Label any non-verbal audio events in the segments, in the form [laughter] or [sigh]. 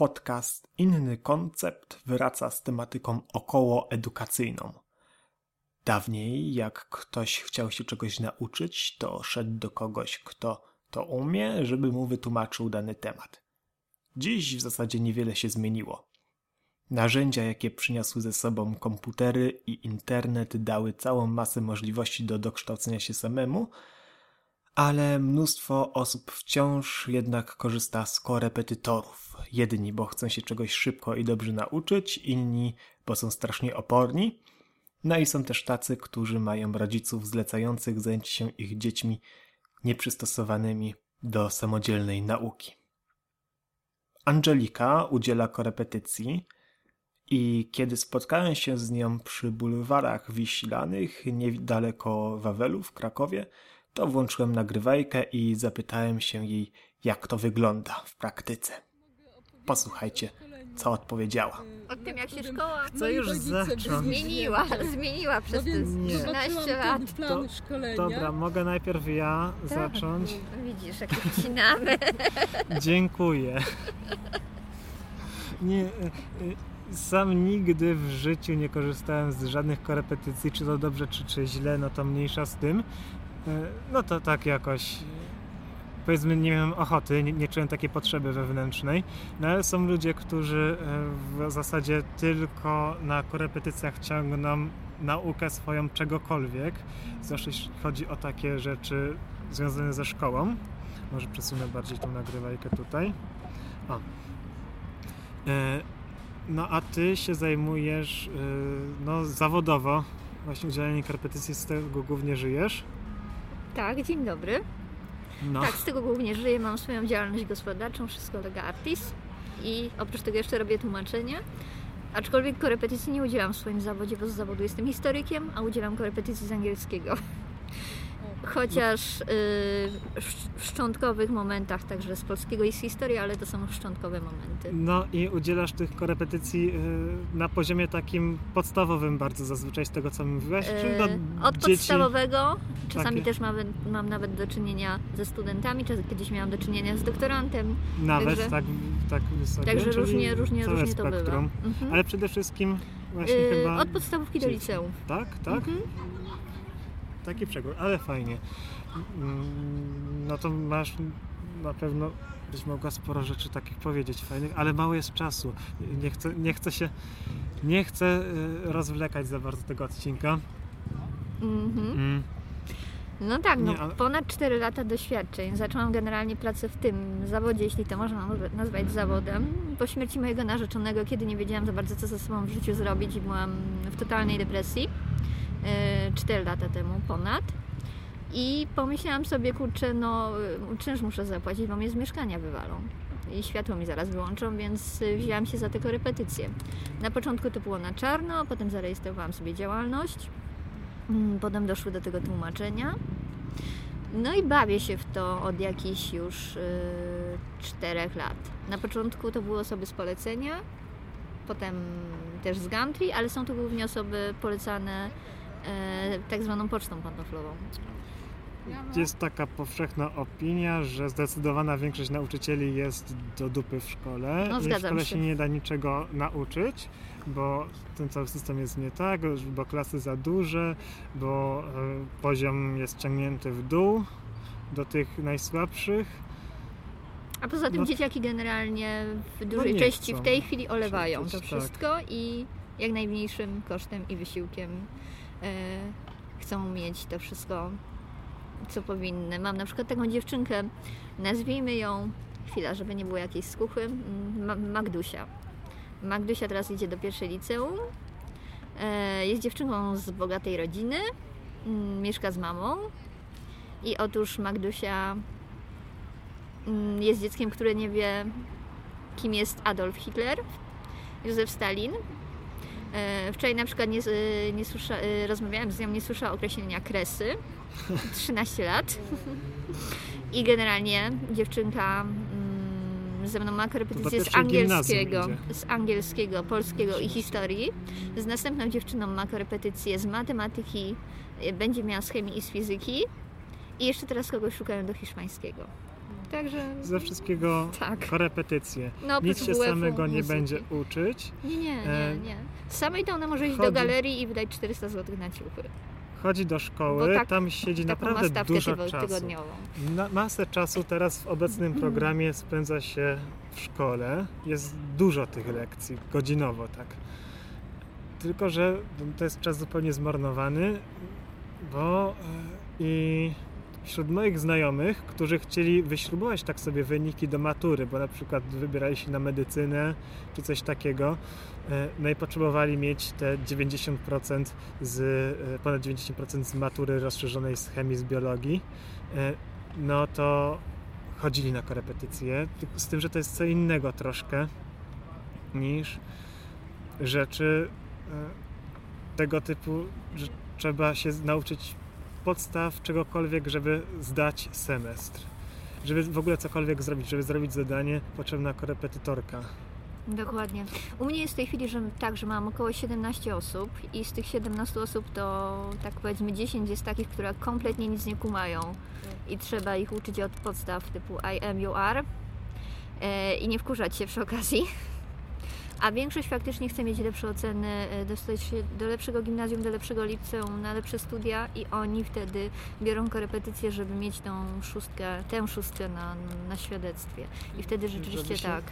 podcast Inny Koncept wraca z tematyką okołoedukacyjną. Dawniej, jak ktoś chciał się czegoś nauczyć, to szedł do kogoś, kto to umie, żeby mu wytłumaczył dany temat. Dziś w zasadzie niewiele się zmieniło. Narzędzia, jakie przyniosły ze sobą komputery i internet, dały całą masę możliwości do dokształcenia się samemu, ale mnóstwo osób wciąż jednak korzysta z korepetytorów. Jedni, bo chcą się czegoś szybko i dobrze nauczyć, inni, bo są strasznie oporni. No i są też tacy, którzy mają rodziców zlecających zajęć się ich dziećmi nieprzystosowanymi do samodzielnej nauki. Angelika udziela korepetycji i kiedy spotkałem się z nią przy bulwarach wiślanych niedaleko Wawelu w Krakowie, to włączyłem nagrywajkę i zapytałem się jej, jak to wygląda w praktyce. Posłuchajcie, co odpowiedziała. O tym, jak się szkoła Chcę już zacząć. zmieniła, zmieniła przez te Nie. 13 lat. To- Dobra, mogę najpierw ja zacząć. Widzisz, jak wcinamy. [laughs] Dziękuję. Nie, y, y, sam nigdy w życiu nie korzystałem z żadnych korepetycji, czy to dobrze, czy, czy źle, no to mniejsza z tym. Y, No to tak jakoś, y, powiedzmy, nie miałem ochoty, nie, nie czułem takiej potrzeby wewnętrznej, no ale są ludzie, którzy y, w zasadzie tylko na korepetycjach ciągną naukę swoją czegokolwiek, zwłaszcza jeśli chodzi o takie rzeczy związane ze szkołą. Może przesunę bardziej tą nagrywajkę tutaj. O. E, no a ty się zajmujesz e, no, zawodowo właśnie udzielaniem korepetycji, z tego głównie żyjesz. Tak, dzień dobry. No. Tak, z tego głównie żyję. Mam swoją działalność gospodarczą przez kolega Artis i oprócz tego jeszcze robię tłumaczenia. Aczkolwiek korepetycji nie udzielam w swoim zawodzie, bo z zawodu jestem historykiem, a udzielam korepetycji z angielskiego. Chociaż y, w szczątkowych momentach także z polskiego i z historii, ale to są szczątkowe momenty. No i udzielasz tych korepetycji e, na poziomie takim podstawowym bardzo zazwyczaj z tego co mówiłaś. Czy do E, Od dzieci... podstawowego, czasami Takie. też mam, mam nawet do czynienia ze studentami, czas kiedyś miałam do czynienia z doktorantem, Nawet Także- tak, tak wysoko. także różnie, różnie, różnie to bywa. spektrum. Mhm. Ale przede wszystkim właśnie Y, chyba... Od podstawówki do liceum. Tak, tak? Mhm. Taki przegód, ale fajnie. Mm, No to masz na pewno byś mogła sporo rzeczy takich powiedzieć fajnych, ale mało jest czasu. Nie chcę, nie chcę się nie chcę y, rozwlekać za bardzo tego odcinka. Mhm. Mm. No tak, no, Nie, ale- ponad 4 lata doświadczeń. Zaczęłam generalnie pracę w tym zawodzie, jeśli to można nazwa- nazwać zawodem. Po śmierci mojego narzeczonego, kiedy nie wiedziałam za bardzo, co ze sobą w życiu zrobić i byłam w totalnej depresji. 4 lata temu ponad. I pomyślałam sobie, kurczę, no y, czynsz muszę zapłacić, bo mnie z mieszkania wywalą. I światło mi zaraz wyłączą, więc y, wzięłam się za te korepetycje. Na początku to było na czarno, potem zarejestrowałam sobie działalność. Mm, Potem doszły do tego tłumaczenia. No i bawię się w to od jakichś już y, czterech lat. Na początku to były osoby z polecenia, potem też z Gumtree, ale są to głównie osoby polecane tak zwaną pocztą pantoflową. Jest taka powszechna opinia, że zdecydowana większość nauczycieli jest do dupy w szkole No, i w szkole się. się nie da niczego nauczyć, bo ten cały system jest nie tak, bo klasy za duże, bo e, poziom jest ciągnięty w dół do tych najsłabszych. A poza tym No- dzieciaki generalnie w dużej nie części chcą w tej chwili olewają to przecież, tak. wszystko i jak najmniejszym kosztem i wysiłkiem e, chcą mieć to wszystko, co powinny. Mam na przykład taką dziewczynkę, nazwijmy ją, chwila, żeby nie było jakiejś skuchy, mm, Ma- Magdusia. Magdusia teraz idzie do pierwszej liceum. E, jest dziewczynką z bogatej rodziny, mm, mieszka z mamą i otóż Magdusia mm, jest dzieckiem, które nie wie, kim jest Adolf Hitler, Józef Stalin. E, Wczoraj na przykład nie, nie e, rozmawiałam z nią, nie słyszała określenia kresy. [laughs] 13 lat. I generalnie dziewczynka mm, ze mną ma korepetycje z angielskiego, z angielskiego, polskiego i historii. Z następną dziewczyną ma korepetycje z matematyki, będzie miała z chemii i z fizyki. I jeszcze teraz kogoś szukają do hiszpańskiego. Także Ze wszystkiego tak. korepetycje. No, Nic się samego nie muzyki. będzie uczyć. Nie, nie, nie, E, nie. Z samej to ona może iść do chodzi- galerii i wydać 400 zł na ciuchy. Chodzi do szkoły, tak- tam siedzi naprawdę dużo czasu. tygodniową. Na, masę czasu teraz w obecnym programie spędza się w szkole. Jest dużo tych lekcji, godzinowo tak. Tylko, że to jest czas zupełnie zmarnowany, bo e, i wśród moich znajomych, którzy chcieli wyśrubować tak sobie wyniki do matury, bo na przykład wybierali się na medycynę czy coś takiego, e, no i potrzebowali mieć te 90% z, e, ponad 90% z matury rozszerzonej z chemii, z biologii, e, no to chodzili na korepetycje, z tym, że to jest co innego troszkę niż rzeczy tego typu, że trzeba się nauczyć podstaw czegokolwiek, żeby zdać semestr. Żeby w ogóle cokolwiek zrobić, żeby zrobić zadanie, potrzebna korepetytorka. Dokładnie. U mnie jest w tej chwili że tak, że mam około 17 osób i z tych 17 osób to tak powiedzmy 10 jest takich, które kompletnie nic nie kumają i trzeba ich uczyć od podstaw typu I am, you are e, i nie wkurzać się przy okazji. A większość faktycznie chce mieć lepsze oceny, e, dostać się do lepszego gimnazjum, do lepszego liceum, na lepsze studia i oni wtedy biorą korepetycje, żeby mieć tą szóstkę, tę szóstkę na, na świadectwie. I wtedy rzeczywiście się- tak.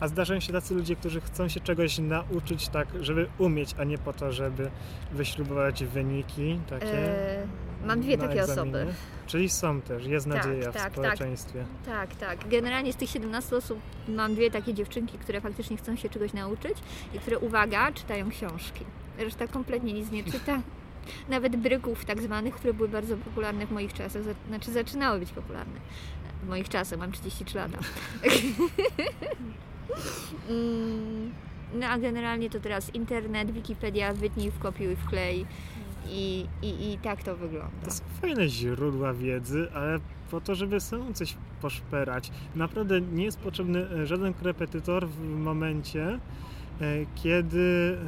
A zdarzają się tacy ludzie, którzy chcą się czegoś nauczyć tak, żeby umieć, a nie po to, żeby wyśrubować wyniki takie. E, mam dwie takie egzaminie. osoby. Czyli są też, jest Tak, nadzieja tak, w tak. społeczeństwie. Tak, tak. Generalnie z tych 17 osób mam dwie takie dziewczynki, które faktycznie chcą się czegoś nauczyć i które, uwaga, czytają książki. Reszta kompletnie nic nie czyta. [laughs] Nawet bryków tak zwanych, które były bardzo popularne w moich czasach, za- znaczy zaczynały być popularne. W moich czasach, mam 33 lata. [laughs] Mm, no a generalnie to teraz internet, Wikipedia, wytnij, wkopiuj, wklej i, i, i tak to wygląda. To są fajne źródła wiedzy, ale po to, żeby samemu coś poszperać. Naprawdę nie jest potrzebny e, żaden korepetytor w momencie, e, kiedy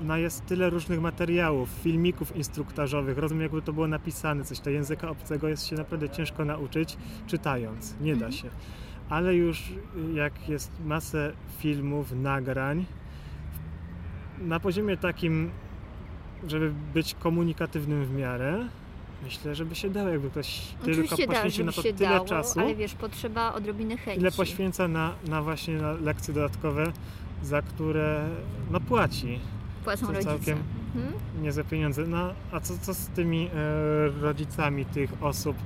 e, no jest tyle różnych materiałów, filmików instruktażowych. Rozumiem, jakby to było napisane, coś to języka obcego jest się naprawdę ciężko nauczyć, czytając. Nie da Mhm. się. Ale już jak jest masę filmów, nagrań, na poziomie takim, żeby być komunikatywnym w miarę, myślę, żeby się dało, jakby ktoś tylko Oczywiście poświęcił na to tyle dało, czasu, ale wiesz, potrzeba odrobiny chęci. ile poświęca na, na właśnie na lekcje dodatkowe, za które no płaci Płacą to rodzice. całkiem- Mhm. nie za pieniądze. No a co, co z tymi e, rodzicami tych osób,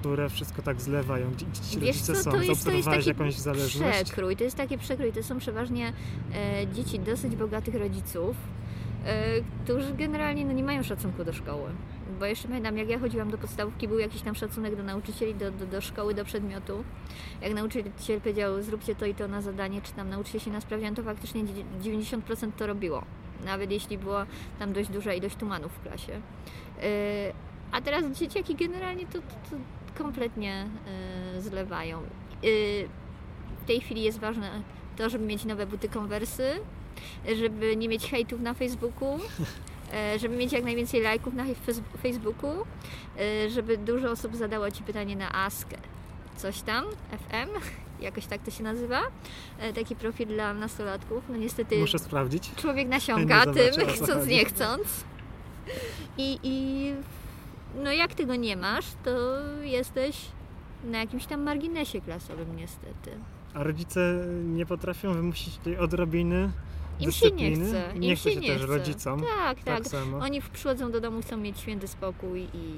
które wszystko tak zlewają? Gdzie ci Wiesz rodzice co, są? to jest, to jest Zaobserwowałeś taki jakąś zależność? przekrój, to jest takie przekrój, to są przeważnie e, dzieci dosyć bogatych rodziców, którzy generalnie no, nie mają szacunku do szkoły. Bo jeszcze pamiętam, jak ja chodziłam do podstawówki, był jakiś tam szacunek do nauczycieli, do, do, do szkoły, do przedmiotu. Jak nauczyciel powiedział, zróbcie to i to na zadanie, czy tam nauczcie się na sprawdzian, to faktycznie dzie- 90% to robiło. Nawet jeśli była tam dość duża ilość tumanów w klasie. E, a teraz dzieciaki generalnie to, to, to kompletnie e, zlewają. E, w tej chwili jest ważne to, żeby mieć nowe buty konwersy, żeby nie mieć hejtów na Facebooku, [laughs] e, żeby mieć jak najwięcej lajków na Facebooku, e, żeby dużo osób zadało Ci pytanie na Ask coś tam, FM, [laughs] jakoś tak to się nazywa, e, taki profil dla nastolatków. No niestety Muszę sprawdzić. człowiek nasiąga tym, zobaczę, [laughs] chcąc, nie chcąc. I, I no jak tego nie masz, to jesteś na jakimś tam marginesie klasowym niestety. A rodzice nie potrafią wymusić tej odrobiny Im się nie chce. Im Nie chce się się nie też chce. rodzicom. Tak, tak. Tak samo. Oni przychodzą do domu, chcą mieć święty spokój i,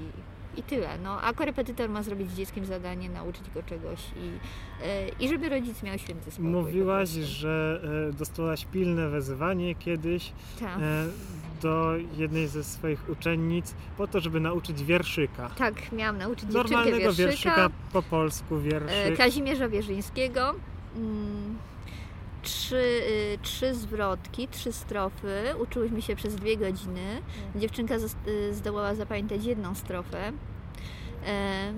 i tyle. No, a korepetytor ma zrobić z dzieckiem zadanie, nauczyć go czegoś i, e, i żeby rodzic miał święty spokój. po Mówiłaś, że e, dostałaś pilne wezwanie kiedyś Tak. e, do jednej ze swoich uczennic po to, żeby nauczyć wierszyka. Tak, miałam nauczyć Normalnego wierszyka. wierszyka po polsku wierszyk. Kazimierza Wierzyńskiego. Mm, Trzy, y, trzy zwrotki, trzy strofy. Uczyłyśmy się przez dwie godziny. Dziewczynka zos- y, zdołała zapamiętać jedną strofę. E,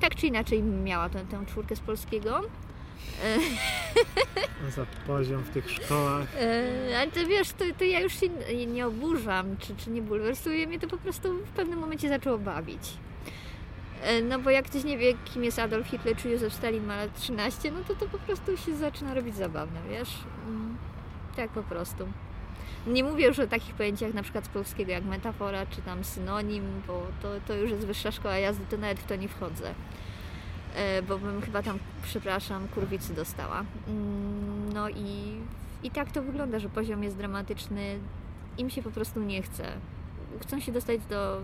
tak czy inaczej miała tę, tę czwórkę z polskiego. Za poziom w tych szkołach. [laughs] E, ale to wiesz, to, to ja już się nie- nie oburzam, czy, czy nie bulwersuje mnie, to po prostu w pewnym momencie zaczęło bawić. E, No bo jak ktoś nie wie, kim jest Adolf Hitler czy Józef Stalin ma lat 13, no to to po prostu się zaczyna robić zabawne, wiesz? Mm, Tak po prostu. Nie mówię już o takich pojęciach na przykład z polskiego jak metafora czy tam synonim, bo to, to już jest wyższa szkoła jazdy, to nawet w to nie wchodzę. E, Bo bym chyba tam, przepraszam, kurwicy dostała. Mm, No i, i tak to wygląda, że poziom jest dramatyczny. Im się po prostu nie chce. Chcą się dostać do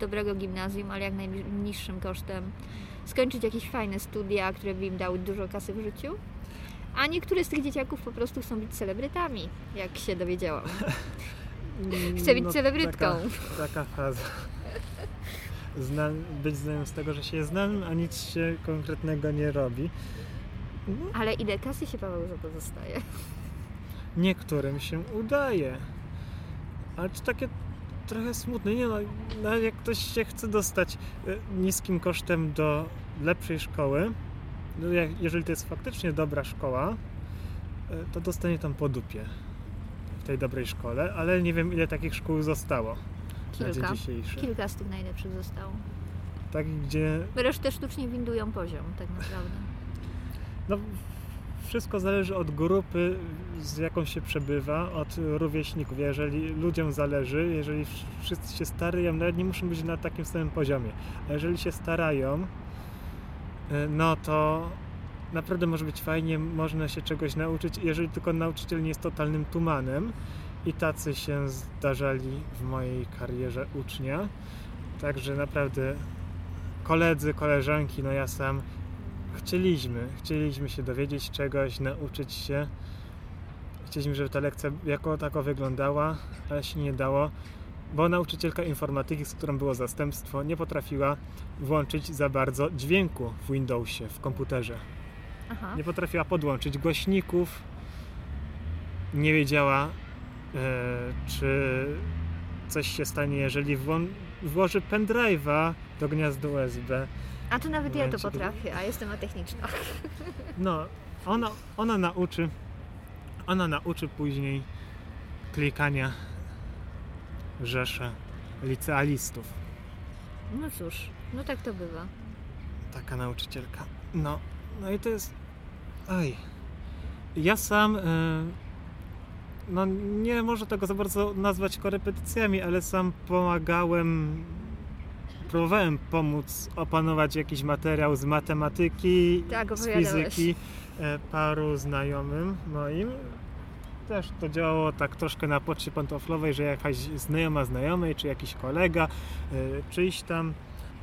dobrego gimnazjum, ale jak najniższym kosztem. Skończyć jakieś fajne studia, które by im dały dużo kasy w życiu. A niektóre z tych dzieciaków po prostu chcą być celebrytami, jak się dowiedziałam. [laughs] Chcę być celebrytką. Mm, Taka, taka faza. Zna, być znanym z tego, że się jest znanym, a nic się konkretnego nie robi. No, Ale ile kasy się Paweł za to dostaje? niektórym się udaje. Ale to takie trochę smutne. Nie no, no jak ktoś się chce dostać e, niskim kosztem do lepszej szkoły, no jeżeli to jest faktycznie dobra szkoła, e, to dostanie tam po dupie w tej dobrej szkole, ale nie wiem ile takich szkół zostało Kilka. Kilka z tych najlepszych zostało. Tak, gdzie Resztę sztucznie windują poziom, tak naprawdę. no, wszystko zależy od grupy, z jaką się przebywa, od rówieśników. Jeżeli ludziom zależy, jeżeli wszyscy się starają, nawet nie muszą być na takim samym poziomie, a jeżeli się starają, y, no to naprawdę może być fajnie, można się czegoś nauczyć, jeżeli tylko nauczyciel nie jest totalnym tumanem. I tacy się zdarzali w mojej karierze ucznia. Także naprawdę koledzy, koleżanki, no ja sam chcieliśmy, chcieliśmy się dowiedzieć czegoś, nauczyć się. Chcieliśmy, żeby ta lekcja jako tako wyglądała, ale się nie dało, bo nauczycielka informatyki, z którą było zastępstwo, nie potrafiła włączyć za bardzo dźwięku w Windowsie, w komputerze. Aha. Nie potrafiła podłączyć głośników, nie wiedziała, e, czy coś się stanie, jeżeli włą- włoży pendrive'a do gniazda USB. A to nawet ja to potrafię, a jestem atechniczna. [laughs] No, ona, ona nauczy, ona nauczy później klikania rzesze licealistów. No cóż, no tak to bywa. Taka nauczycielka. No, no i to jest. Oj. Ja sam. e, No, nie może tego za bardzo nazwać korepetycjami, ale sam pomagałem. Próbowałem pomóc opanować jakiś materiał z matematyki, Tak, z fizyki e, paru znajomym moim. Też to działało tak troszkę na poczcie pantoflowej, że jakaś znajoma znajomej, czy jakiś kolega e, przyjść tam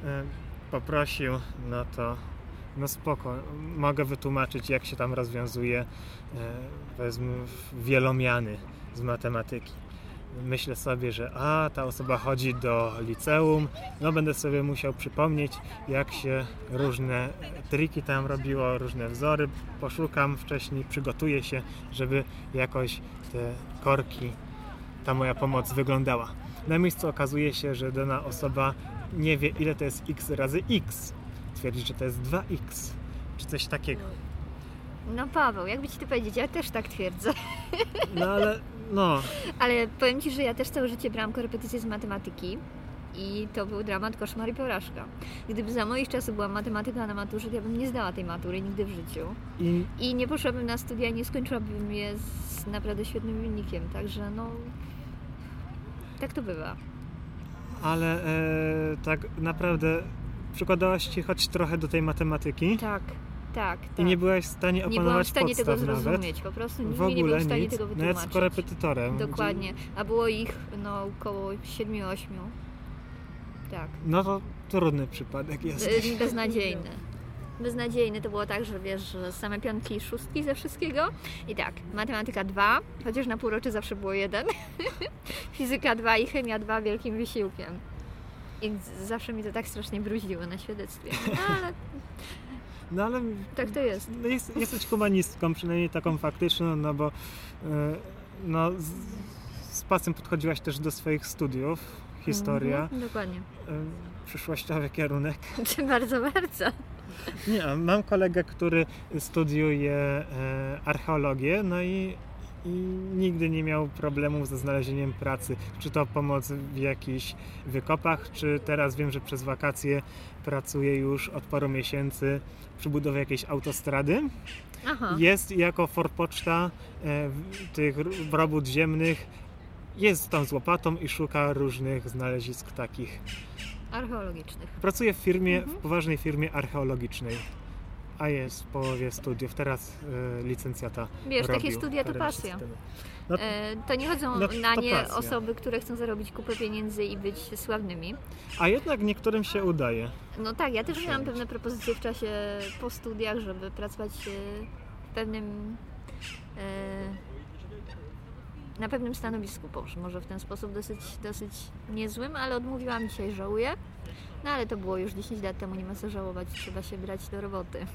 e, poprosił, no to no spoko, mogę wytłumaczyć jak się tam rozwiązuje e, powiedzmy wielomiany z matematyki. Myślę sobie, że a, ta osoba chodzi do liceum, no będę sobie musiał przypomnieć jak się różne triki tam robiło, różne wzory, poszukam wcześniej, przygotuję się, żeby jakoś te korki, ta moja pomoc wyglądała. Na miejscu okazuje się, że dana osoba nie wie ile to jest x razy x. Twierdzi, że to jest 2x, czy coś takiego. No Paweł, jakby ci to powiedzieć, ja też tak twierdzę. No ale, no, Ale powiem ci, że ja też całe życie brałam korepetycje z matematyki i to był dramat, koszmar i porażka. Gdyby za moich czasów była matematyka na maturze, to ja bym nie zdała tej matury nigdy w życiu. i I nie poszłabym na studia, nie skończyłabym je z naprawdę świetnym wynikiem. Także no, tak to bywa. ale e, tak naprawdę przykładałaś się choć trochę do tej matematyki Tak, tak, tak. i nie byłaś w stanie Nie byłam w opanować stanie tego podstaw nawet. zrozumieć, po prostu W nikt mi nie był ogóle w stanie nic, tego nawet wytłumaczyć. z korepetytorem. Dokładnie, a było ich no około 7-8. Tak. No to trudny przypadek jest. Y, Beznadziejny. Beznadziejny to było tak, że wiesz, że same piątki i szóstki ze wszystkiego. I tak, matematyka 2, chociaż na półroczy zawsze było jeden. [laughs] Fizyka 2 i chemia 2 wielkim wysiłkiem. I zawsze mi to tak strasznie bruździło na świadectwie. No, ale No ale tak to jest. no jest, jesteś humanistką, przynajmniej taką faktyczną, no bo e, no, z, z pasem podchodziłaś też do swoich studiów. Historia, Mhm, dokładnie. e, przyszłościowy kierunek. [laughs] bardzo, bardzo. Nie, mam kolegę, który studiuje e, archeologię, no i i nigdy nie miał problemów ze znalezieniem pracy. Czy to pomoc w jakichś wykopach, czy teraz wiem, że przez wakacje pracuje już od paru miesięcy przy budowie jakiejś autostrady. Aha. Jest jako forpoczta e, tych robót ziemnych, jest tam z łopatą i szuka różnych znalezisk takich. Archeologicznych. Pracuje w firmie, Mhm. w poważnej firmie archeologicznej, a jest w połowie studiów, teraz e, licencjata Wiesz, takie robił studia to pasja. No, E, to nie chodzą No, na nie pasja. osoby, które chcą zarobić kupę pieniędzy i być sławnymi. a jednak niektórym się udaje. No tak, ja też miałam pewne propozycje w czasie po studiach, żeby pracować e, w pewnym e, na pewnym stanowisku, może w ten sposób dosyć, dosyć niezłym, ale odmówiłam dzisiaj, żałuję. No ale to było już 10 lat temu, nie ma co żałować, trzeba się brać do roboty.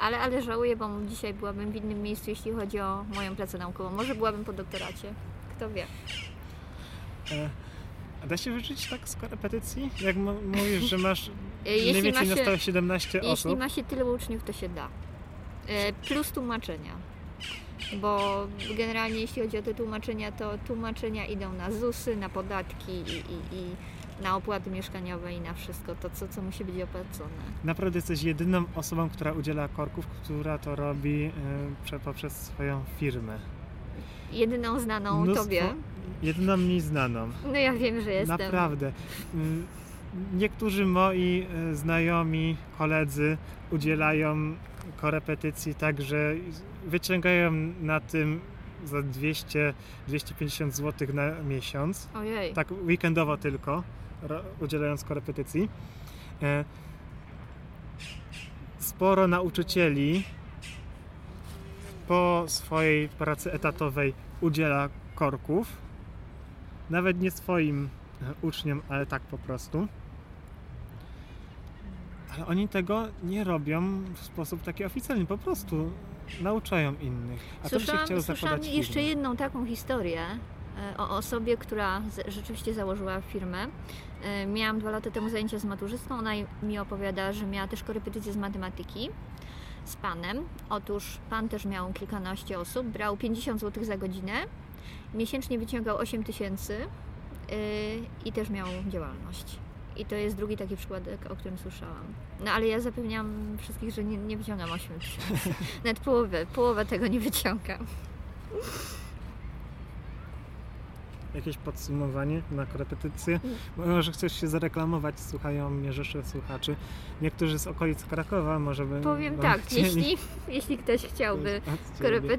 Ale, ale żałuję, bo dzisiaj byłabym w innym miejscu, jeśli chodzi o moją pracę naukową. Może byłabym po doktoracie, kto wie. E, a da się wyżyć tak z korepetycji? Jak mówisz, że masz [laughs] E, mniej Jeśli ma więcej na się, 117 Jeśli osób, ma się tyle uczniów, to się da. E, Plus tłumaczenia. Bo generalnie jeśli chodzi o te tłumaczenia, to tłumaczenia idą na ZUSy, na podatki i, i, i na opłaty mieszkaniowe i na wszystko to, co, co musi być opłacone. naprawdę jesteś jedyną osobą, która udziela korków, która to robi prze, poprzez swoją firmę. Jedyną znaną Mnóstwo- tobie. Jedyną mi znaną. No ja wiem, że jestem. Naprawdę. Mm, Niektórzy moi e, znajomi, koledzy udzielają korepetycji tak, że wyciągają na tym za 200-250 zł na miesiąc. Ojej. Tak weekendowo tylko, udzielając korepetycji. E, Sporo nauczycieli po swojej pracy etatowej udziela korków. Nawet nie swoim e, uczniom, ale tak po prostu. Ale oni tego nie robią w sposób taki oficjalny, po prostu nauczają innych. A to Słyszałam, chciało słyszałam jeszcze firmę. jedną taką historię e, o osobie, która rzeczywiście założyła firmę. E, Miałam dwa lata temu zajęcia z maturzystą. Ona mi opowiada, że miała też korepetycje z matematyki z panem. Otóż pan też miał kilkanaście osób, brał 50 zł za godzinę, miesięcznie wyciągał 8 tysięcy yy, i też miał działalność. I to jest drugi taki przypadek, o którym słyszałam. No ale ja zapewniam wszystkich, że nie, nie wyciągam 8 tysięcy. [laughs] Nawet połowę, połowę tego nie wyciągam. Jakieś podsumowanie na korepetycję? Mm. Bo Może chcesz się zareklamować, słuchają mnie rzesze słuchaczy. Niektórzy z okolic Krakowa może by Powiem tak, chcieli jeśli, jeśli ktoś chciałby mm, [laughs]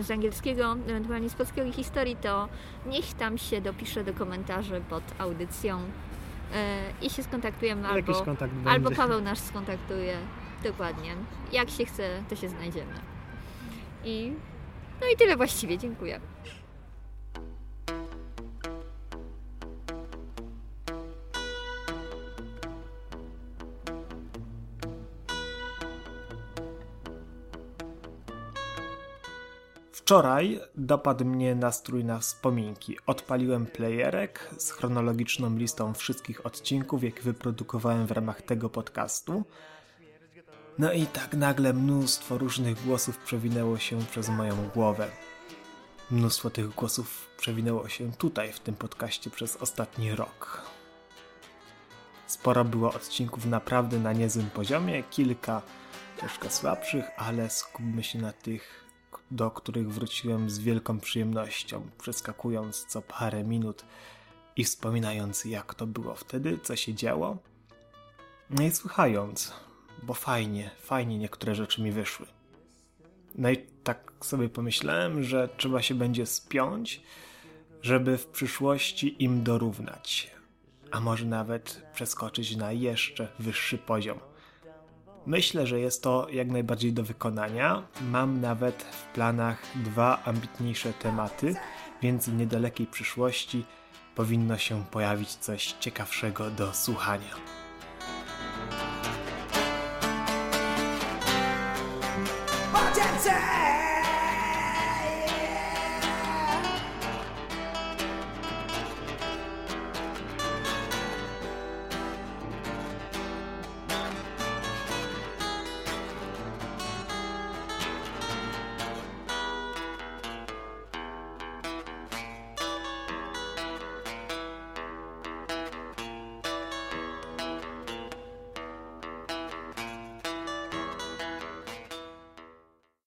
z angielskiego, ewentualnie z polskiego historii, to niech tam się dopisze do komentarzy pod audycją e, i się skontaktujemy albo, kontakt albo. Paweł nas skontaktuje. Dokładnie. Jak się chce, to się znajdziemy. I no i tyle właściwie. Dziękuję. Wczoraj dopadł mnie nastrój na wspominki. Odpaliłem playerek z chronologiczną listą wszystkich odcinków, jakie wyprodukowałem w ramach tego podcastu. No i tak nagle mnóstwo różnych głosów przewinęło się przez moją głowę. Mnóstwo tych głosów przewinęło się tutaj, w tym podcaście, przez ostatni rok. Sporo było odcinków naprawdę na niezłym poziomie, kilka troszkę słabszych, ale skupmy się na tych, do których wróciłem z wielką przyjemnością, przeskakując co parę minut i wspominając, jak to było wtedy, co się działo. No i słuchając, bo fajnie, fajnie niektóre rzeczy mi wyszły. No i tak sobie pomyślałem, że trzeba się będzie spiąć, żeby w przyszłości im dorównać, a może nawet przeskoczyć na jeszcze wyższy poziom. Myślę, że jest to jak najbardziej do wykonania. Mam nawet w planach dwa ambitniejsze tematy, więc w niedalekiej przyszłości powinno się pojawić coś ciekawszego do słuchania. Patrzcie!